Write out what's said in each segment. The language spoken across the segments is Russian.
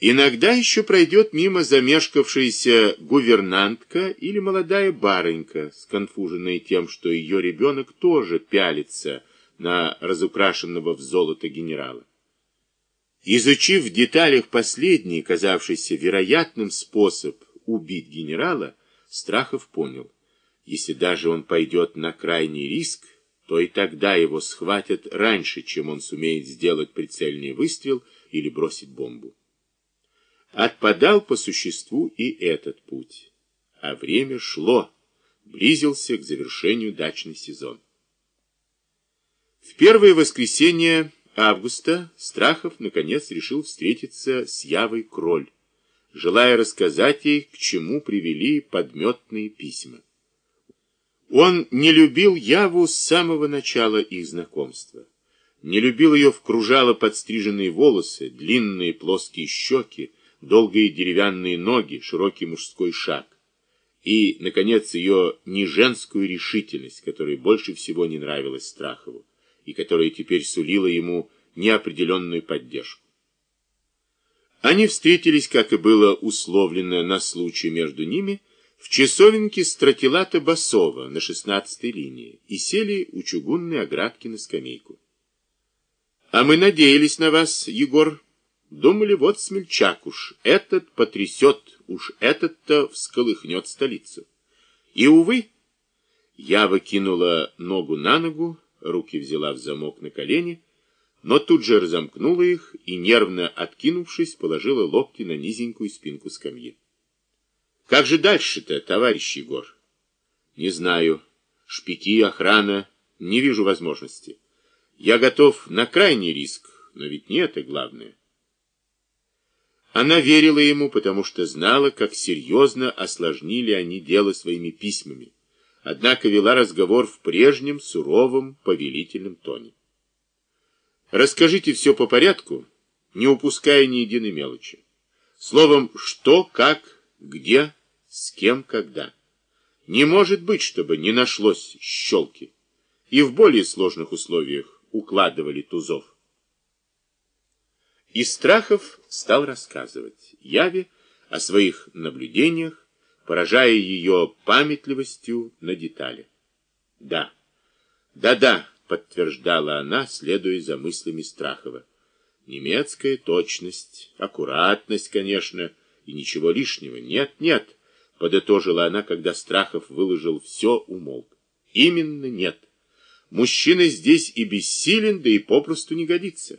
Иногда еще пройдет мимо замешкавшаяся гувернантка или молодая барынька, сконфуженная тем, что ее ребенок тоже пялится на разукрашенного в золото генерала. Изучив в деталях последний, казавшийся вероятным способ убить генерала, Страхов понял, если даже он пойдет на крайний риск, то и тогда его схватят раньше, чем он сумеет сделать прицельный выстрел или бросить бомбу. Отпадал по существу и этот путь. А время шло, близился к завершению дачный сезон. В первое воскресенье августа Страхов наконец решил встретиться с Явой Кроль, желая рассказать ей, к чему привели подметные письма. Он не любил Яву с самого начала их знакомства. Не любил ее в кружало подстриженные волосы, длинные плоские щеки, долгие деревянные ноги, широкий мужской шаг. И, наконец, ее неженскую решительность, которая больше всего не нравилась Страхову, и которая теперь сулила ему неопределенную поддержку. Они встретились, как и было условлено на случай между ними, в часовенке Стратилата Басова на шестнадцатой линии и сели у чугунной оградки на скамейку. — А мы надеялись на вас, Егор, Думали, вот смельчак уж, этот потрясет, уж этот-то всколыхнет столицу. И, увы, я выкинула ногу на ногу, руки взяла в замок на колени, но тут же разомкнула их и, нервно откинувшись, положила локти на низенькую спинку скамьи. Как же дальше-то, товарищ Егор? Не знаю. Шпики, охрана, не вижу возможности. Я готов на крайний риск, но ведь не это главное. Она верила ему, потому что знала, как серьезно осложнили они дело своими письмами, однако вела разговор в прежнем суровом повелительном тоне. «Расскажите все по порядку, не упуская ни единой мелочи. Словом, что, как, где, с кем, когда. Не может быть, чтобы не нашлось щелки. И в более сложных условиях укладывали тузов. Из страхов стал рассказывать Яве о своих наблюдениях, поражая ее памятливостью на детали. Да, да-да, подтверждала она, следуя за мыслями Страхова. Немецкая точность, аккуратность, конечно, и ничего лишнего. Нет, нет, подытожила она, когда Страхов выложил все, умолк. Именно нет. Мужчина здесь и бессилен, да и попросту не годится.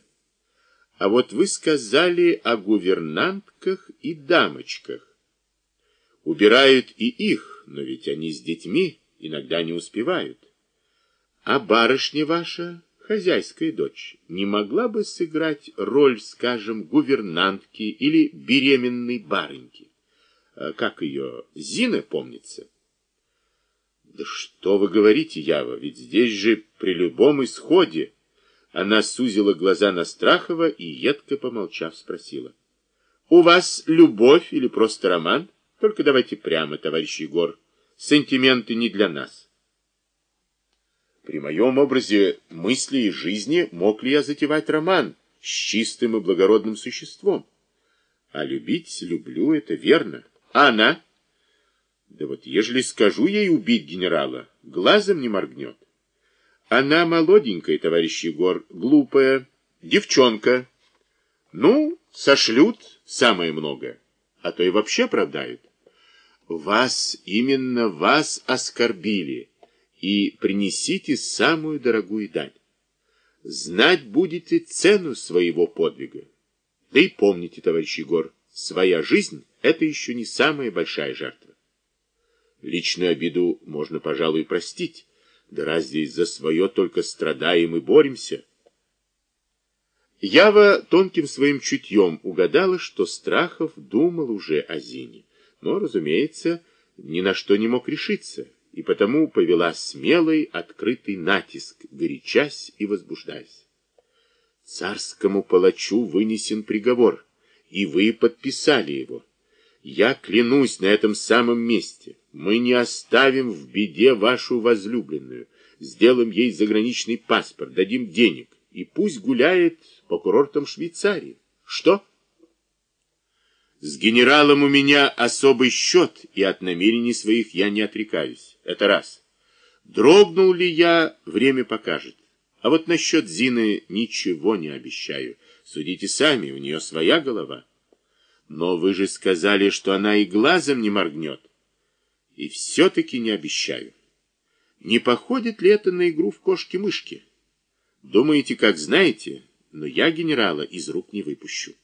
А вот вы сказали о гувернантках и дамочках. Убирают и их, но ведь они с детьми иногда не успевают. А барышня ваша, хозяйская дочь, не могла бы сыграть роль, скажем, гувернантки или беременной барыньки? А как ее, Зина, помнится? Да что вы говорите, Ява, ведь здесь же при любом исходе она сузила глаза на Страхова и, едко помолчав, спросила. — У вас любовь или просто роман? Только давайте прямо, товарищ Егор. Сентименты не для нас. При моем образе мысли и жизни мог ли я затевать роман с чистым и благородным существом? А любить люблю, это верно. А она? Да вот ежели скажу ей убить генерала, глазом не моргнет. Она молоденькая, товарищ Егор, глупая, девчонка. Ну, сошлют самое многое, а то и вообще оправдают. Вас, именно вас оскорбили, и принесите самую дорогую дань. Знать будете цену своего подвига. Да и помните, товарищ Егор, своя жизнь — это еще не самая большая жертва. Личную обиду можно, пожалуй, простить, да разве из-за свое только страдаем и боремся? Ява тонким своим чутьем угадала, что Страхов думал уже о Зине, но, разумеется, ни на что не мог решиться, и потому повела смелый, открытый натиск, горячась и возбуждаясь. Царскому палачу вынесен приговор, и вы подписали его. Я клянусь на этом самом месте, мы не оставим в беде вашу возлюбленную, сделаем ей заграничный паспорт, дадим денег, и пусть гуляет по курортам Швейцарии. Что? С генералом у меня особый счет, и от намерений своих я не отрекаюсь. Это раз. Дрогнул ли я, время покажет. А вот насчет Зины ничего не обещаю. Судите сами, у нее своя голова. Но вы же сказали, что она и глазом не моргнет. И все-таки не обещаю. Не походит ли это на игру в кошки-мышки? Думаете, как знаете, но я генерала из рук не выпущу.